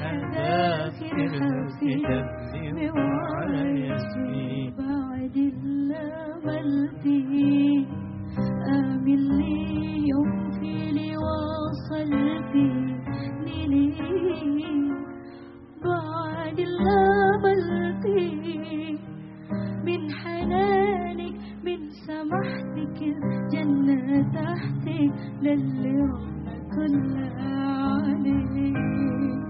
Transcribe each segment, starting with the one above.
حذافر في دمي وعلى يسمي بعد عملتي آمن لي يوم في وصلتي لي بعد عملتي من حنانك من سمحتك الجنة تحتك للي رحنا كلها عليك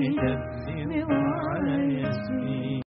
年前